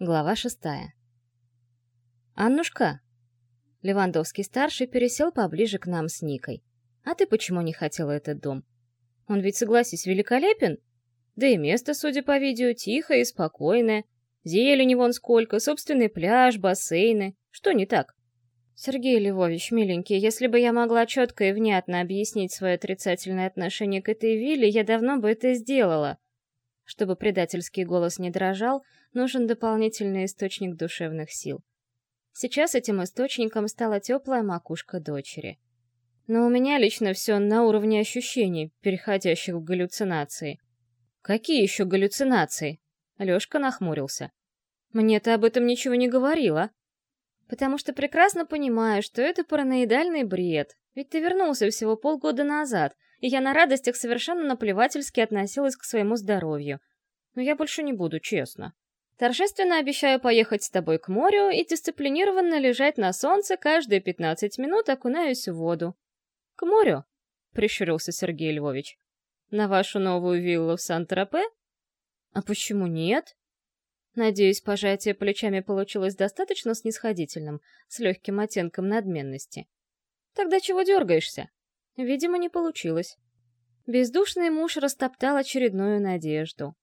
Глава шестая. «Аннушка!» Левандовский-старший пересел поближе к нам с Никой. «А ты почему не хотела этот дом? Он ведь, согласись, великолепен? Да и место, судя по видео, тихое и спокойное. Зелени вон сколько, собственный пляж, бассейны. Что не так?» «Сергей Львович, миленький, если бы я могла четко и внятно объяснить свое отрицательное отношение к этой вилле, я давно бы это сделала», чтобы предательский голос не дрожал, нужен дополнительный источник душевных сил. Сейчас этим источником стала теплая макушка дочери. Но у меня лично все на уровне ощущений, переходящих в галлюцинации. «Какие еще галлюцинации?» Лёшка нахмурился. «Мне ты об этом ничего не говорила». «Потому что прекрасно понимаю, что это параноидальный бред. Ведь ты вернулся всего полгода назад, и я на радостях совершенно наплевательски относилась к своему здоровью. Но я больше не буду, честно. Торжественно обещаю поехать с тобой к морю и дисциплинированно лежать на солнце каждые 15 минут, окунаюсь в воду. К морю? Прищурился Сергей Львович. На вашу новую виллу в Сан-Тропе? А почему нет? Надеюсь, пожатие плечами получилось достаточно снисходительным, с легким оттенком надменности. Тогда чего дергаешься? Видимо, не получилось. Бездушный муж растоптал очередную надежду.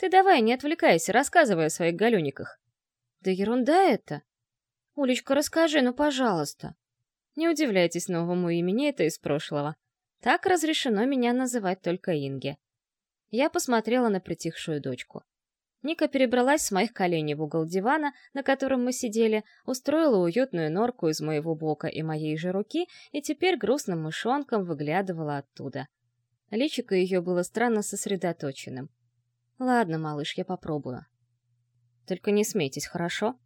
«Ты давай, не отвлекайся, рассказывай о своих галюниках». «Да ерунда это!» «Улечка, расскажи, ну, пожалуйста». Не удивляйтесь новому имени, это из прошлого. Так разрешено меня называть только Инге. Я посмотрела на притихшую дочку. Ника перебралась с моих коленей в угол дивана, на котором мы сидели, устроила уютную норку из моего бока и моей же руки и теперь грустным мышонком выглядывала оттуда. Личико ее было странно сосредоточенным. «Ладно, малыш, я попробую». «Только не смейтесь, хорошо?»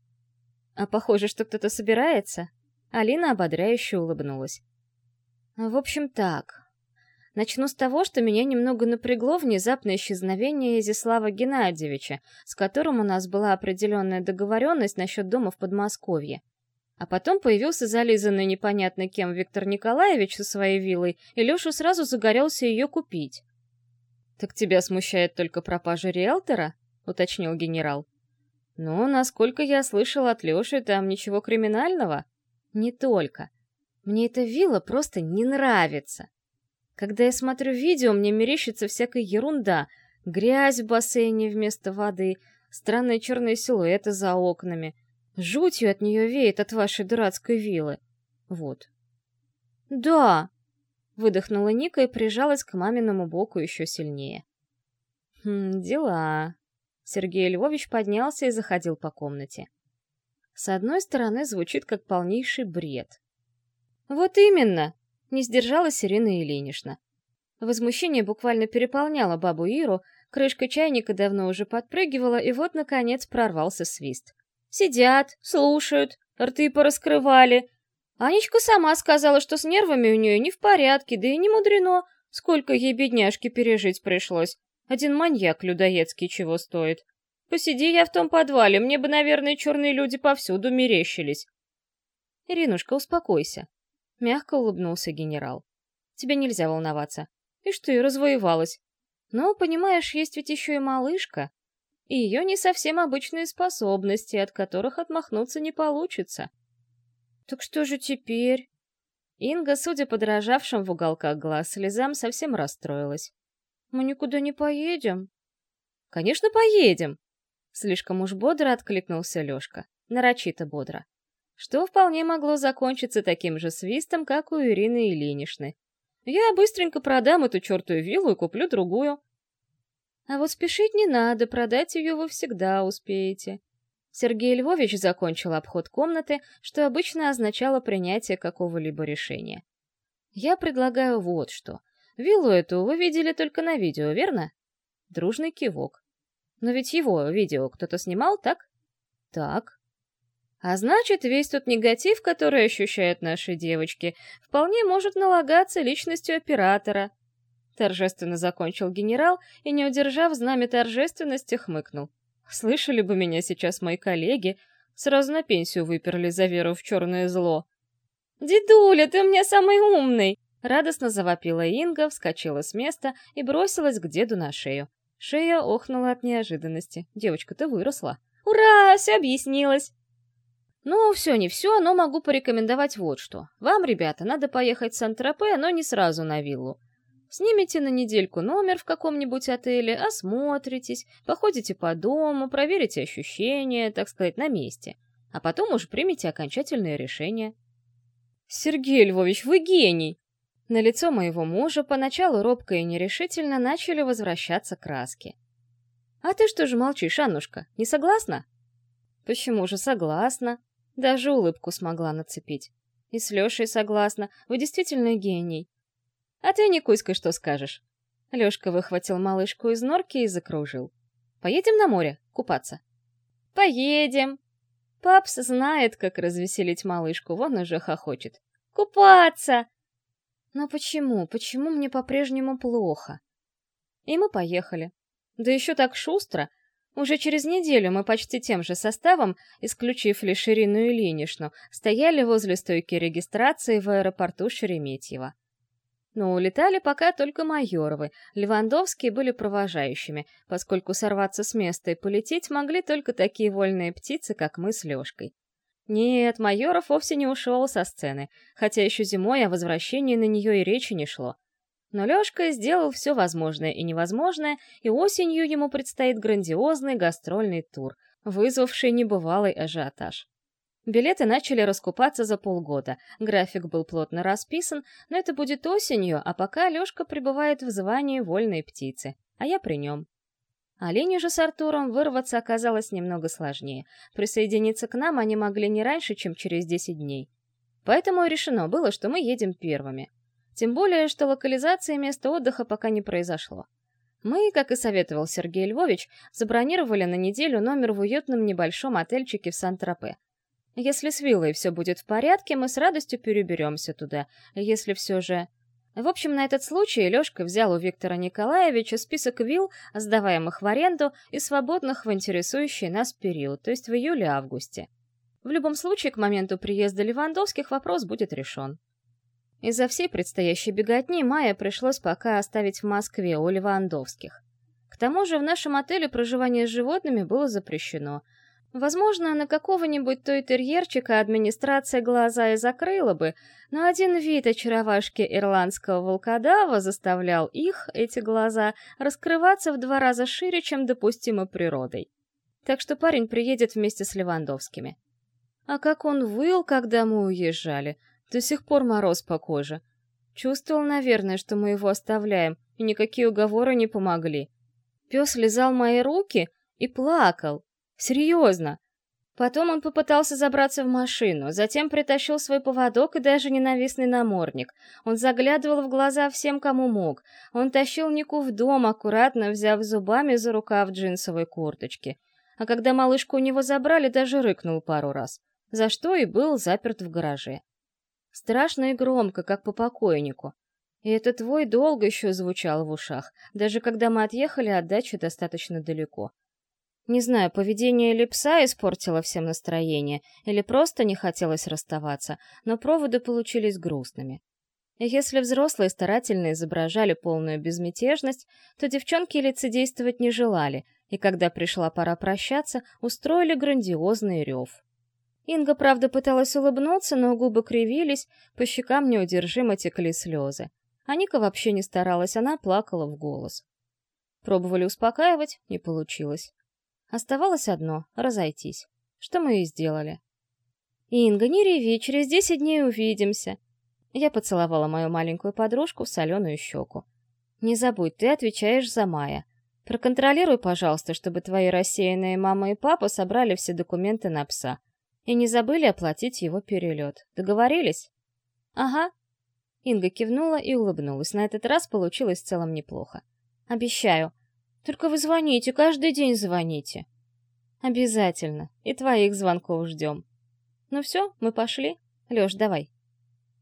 «А похоже, что кто-то собирается?» Алина ободряюще улыбнулась. «В общем, так. Начну с того, что меня немного напрягло внезапное исчезновение Изяслава Геннадьевича, с которым у нас была определенная договоренность насчет дома в Подмосковье. А потом появился зализанный непонятно кем Виктор Николаевич со своей виллой, и Леша сразу загорелся ее купить. «Так тебя смущает только пропажа риэлтора?» — уточнил генерал. «Ну, насколько я слышал от Леши, там ничего криминального?» «Не только. Мне эта вилла просто не нравится. Когда я смотрю видео, мне мерещится всякая ерунда. Грязь в бассейне вместо воды, странные черные силуэты за окнами. Жутью от нее веет от вашей дурацкой виллы. Вот. «Да!» — выдохнула Ника и прижалась к маминому боку еще сильнее. «Хм, дела...» Сергей Львович поднялся и заходил по комнате. С одной стороны, звучит как полнейший бред. «Вот именно!» Не сдержалась Ирина Ильинична. Возмущение буквально переполняло бабу Иру, крышка чайника давно уже подпрыгивала, и вот, наконец, прорвался свист. «Сидят, слушают, рты пораскрывали. Анечка сама сказала, что с нервами у нее не в порядке, да и не мудрено, сколько ей бедняжки пережить пришлось. Один маньяк людоедский чего стоит. Посиди я в том подвале, мне бы, наверное, черные люди повсюду мерещились». «Иринушка, успокойся», Мягко улыбнулся генерал. Тебе нельзя волноваться. И что, и развоевалась. Но, понимаешь, есть ведь еще и малышка. И ее не совсем обычные способности, от которых отмахнуться не получится. Так что же теперь? Инга, судя по дрожавшим в уголках глаз слезам, совсем расстроилась. Мы никуда не поедем. Конечно, поедем. Слишком уж бодро откликнулся Лешка. Нарочито бодро что вполне могло закончиться таким же свистом, как у Ирины Ильиничны. Я быстренько продам эту чертую виллу и куплю другую. А вот спешить не надо, продать ее вы всегда успеете. Сергей Львович закончил обход комнаты, что обычно означало принятие какого-либо решения. Я предлагаю вот что. Виллу эту вы видели только на видео, верно? Дружный кивок. Но ведь его видео кто-то снимал, так? Так. А значит, весь тот негатив, который ощущают наши девочки, вполне может налагаться личностью оператора. Торжественно закончил генерал и, не удержав знамя торжественности, хмыкнул. Слышали бы меня сейчас мои коллеги, сразу на пенсию выперли за веру в черное зло. «Дедуля, ты у меня самый умный!» Радостно завопила Инга, вскочила с места и бросилась к деду на шею. Шея охнула от неожиданности. Девочка-то выросла. Ура, все объяснилось. Ну, все не все, но могу порекомендовать вот что. Вам, ребята, надо поехать в Сан-Тропе, но не сразу на виллу. Снимите на недельку номер в каком-нибудь отеле, осмотритесь, походите по дому, проверите ощущения, так сказать, на месте. А потом уже примите окончательное решение. Сергей Львович, вы гений! На лицо моего мужа поначалу робко и нерешительно начали возвращаться краски. «А ты что же молчишь, Аннушка? Не согласна?» «Почему же согласна?» Даже улыбку смогла нацепить. «И с Лешей согласна. Вы действительно гений. А ты, Никуська, что скажешь?» Лешка выхватил малышку из норки и закружил. «Поедем на море купаться?» «Поедем!» Папс знает, как развеселить малышку, вон уже хохочет. «Купаться!» Но почему, почему мне по-прежнему плохо? И мы поехали. Да еще так шустро. Уже через неделю мы почти тем же составом, исключив лишь Ирину Ильиничну, стояли возле стойки регистрации в аэропорту Шереметьево. Но улетали пока только Майоровы, Левандовские были провожающими, поскольку сорваться с места и полететь могли только такие вольные птицы, как мы с Лешкой. Нет, Майоров вовсе не ушел со сцены, хотя еще зимой о возвращении на нее и речи не шло. Но Лешка сделал все возможное и невозможное, и осенью ему предстоит грандиозный гастрольный тур, вызвавший небывалый ажиотаж. Билеты начали раскупаться за полгода, график был плотно расписан, но это будет осенью, а пока Лешка пребывает в звании вольной птицы, а я при нем. Олене же с Артуром вырваться оказалось немного сложнее. Присоединиться к нам они могли не раньше, чем через 10 дней. Поэтому решено было, что мы едем первыми. Тем более, что локализации места отдыха пока не произошло. Мы, как и советовал Сергей Львович, забронировали на неделю номер в уютном небольшом отельчике в Сан-Тропе. Если с виллой все будет в порядке, мы с радостью переберемся туда. Если все же... В общем, на этот случай Лёшка взял у Виктора Николаевича список вилл, сдаваемых в аренду и свободных в интересующий нас период, то есть в июле-августе. В любом случае, к моменту приезда Левандовских вопрос будет решен. Из-за всей предстоящей беготни Майя пришлось пока оставить в Москве у Левандовских. К тому же в нашем отеле проживание с животными было запрещено — Возможно, на какого-нибудь той терьерчика администрация глаза и закрыла бы, но один вид очаровашки ирландского волкодава заставлял их, эти глаза, раскрываться в два раза шире, чем допустимо природой. Так что парень приедет вместе с Левандовскими. А как он выл, когда мы уезжали, до сих пор мороз по коже. Чувствовал, наверное, что мы его оставляем, и никакие уговоры не помогли. Пес лизал мои руки и плакал, Серьезно. Потом он попытался забраться в машину, затем притащил свой поводок и даже ненавистный намордник. Он заглядывал в глаза всем, кому мог. Он тащил Нику в дом, аккуратно взяв зубами за рукав джинсовой курточки. А когда малышку у него забрали, даже рыкнул пару раз. За что и был заперт в гараже. Страшно и громко, как по покойнику. И этот твой долго еще звучал в ушах, даже когда мы отъехали от дачи достаточно далеко. Не знаю, поведение Липса испортило всем настроение, или просто не хотелось расставаться, но проводы получились грустными. Если взрослые старательно изображали полную безмятежность, то девчонки лицедействовать не желали, и когда пришла пора прощаться, устроили грандиозный рев. Инга, правда, пыталась улыбнуться, но губы кривились, по щекам неудержимо текли слезы. А Ника вообще не старалась, она плакала в голос. Пробовали успокаивать, не получилось. Оставалось одно — разойтись. Что мы и сделали. «Инга, не реви, через десять дней увидимся». Я поцеловала мою маленькую подружку в соленую щеку. «Не забудь, ты отвечаешь за Мая. Проконтролируй, пожалуйста, чтобы твои рассеянные мама и папа собрали все документы на пса. И не забыли оплатить его перелет. Договорились?» «Ага». Инга кивнула и улыбнулась. На этот раз получилось в целом неплохо. «Обещаю. Только вы звоните, каждый день звоните. Обязательно. И твоих звонков ждем. Ну все, мы пошли. Леш, давай.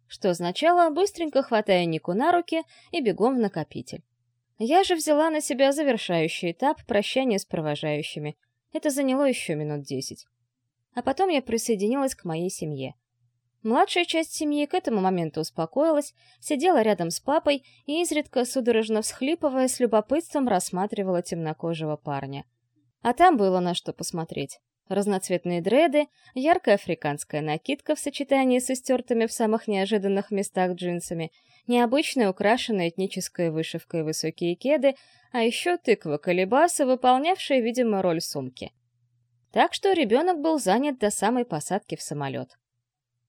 Что сначала, быстренько хватая Нику на руки и бегом в накопитель. Я же взяла на себя завершающий этап прощания с провожающими. Это заняло еще минут десять. А потом я присоединилась к моей семье. Младшая часть семьи к этому моменту успокоилась, сидела рядом с папой и, изредка судорожно всхлипывая, с любопытством рассматривала темнокожего парня. А там было на что посмотреть. Разноцветные дреды, яркая африканская накидка в сочетании с истертыми в самых неожиданных местах джинсами, необычная украшенная этнической вышивкой высокие кеды, а еще тыква-колебаса, выполнявшая, видимо, роль сумки. Так что ребенок был занят до самой посадки в самолет.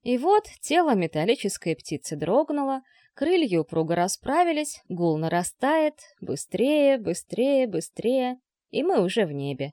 И вот тело металлической птицы дрогнуло, крылья упруго расправились, гул нарастает, быстрее, быстрее, быстрее, и мы уже в небе.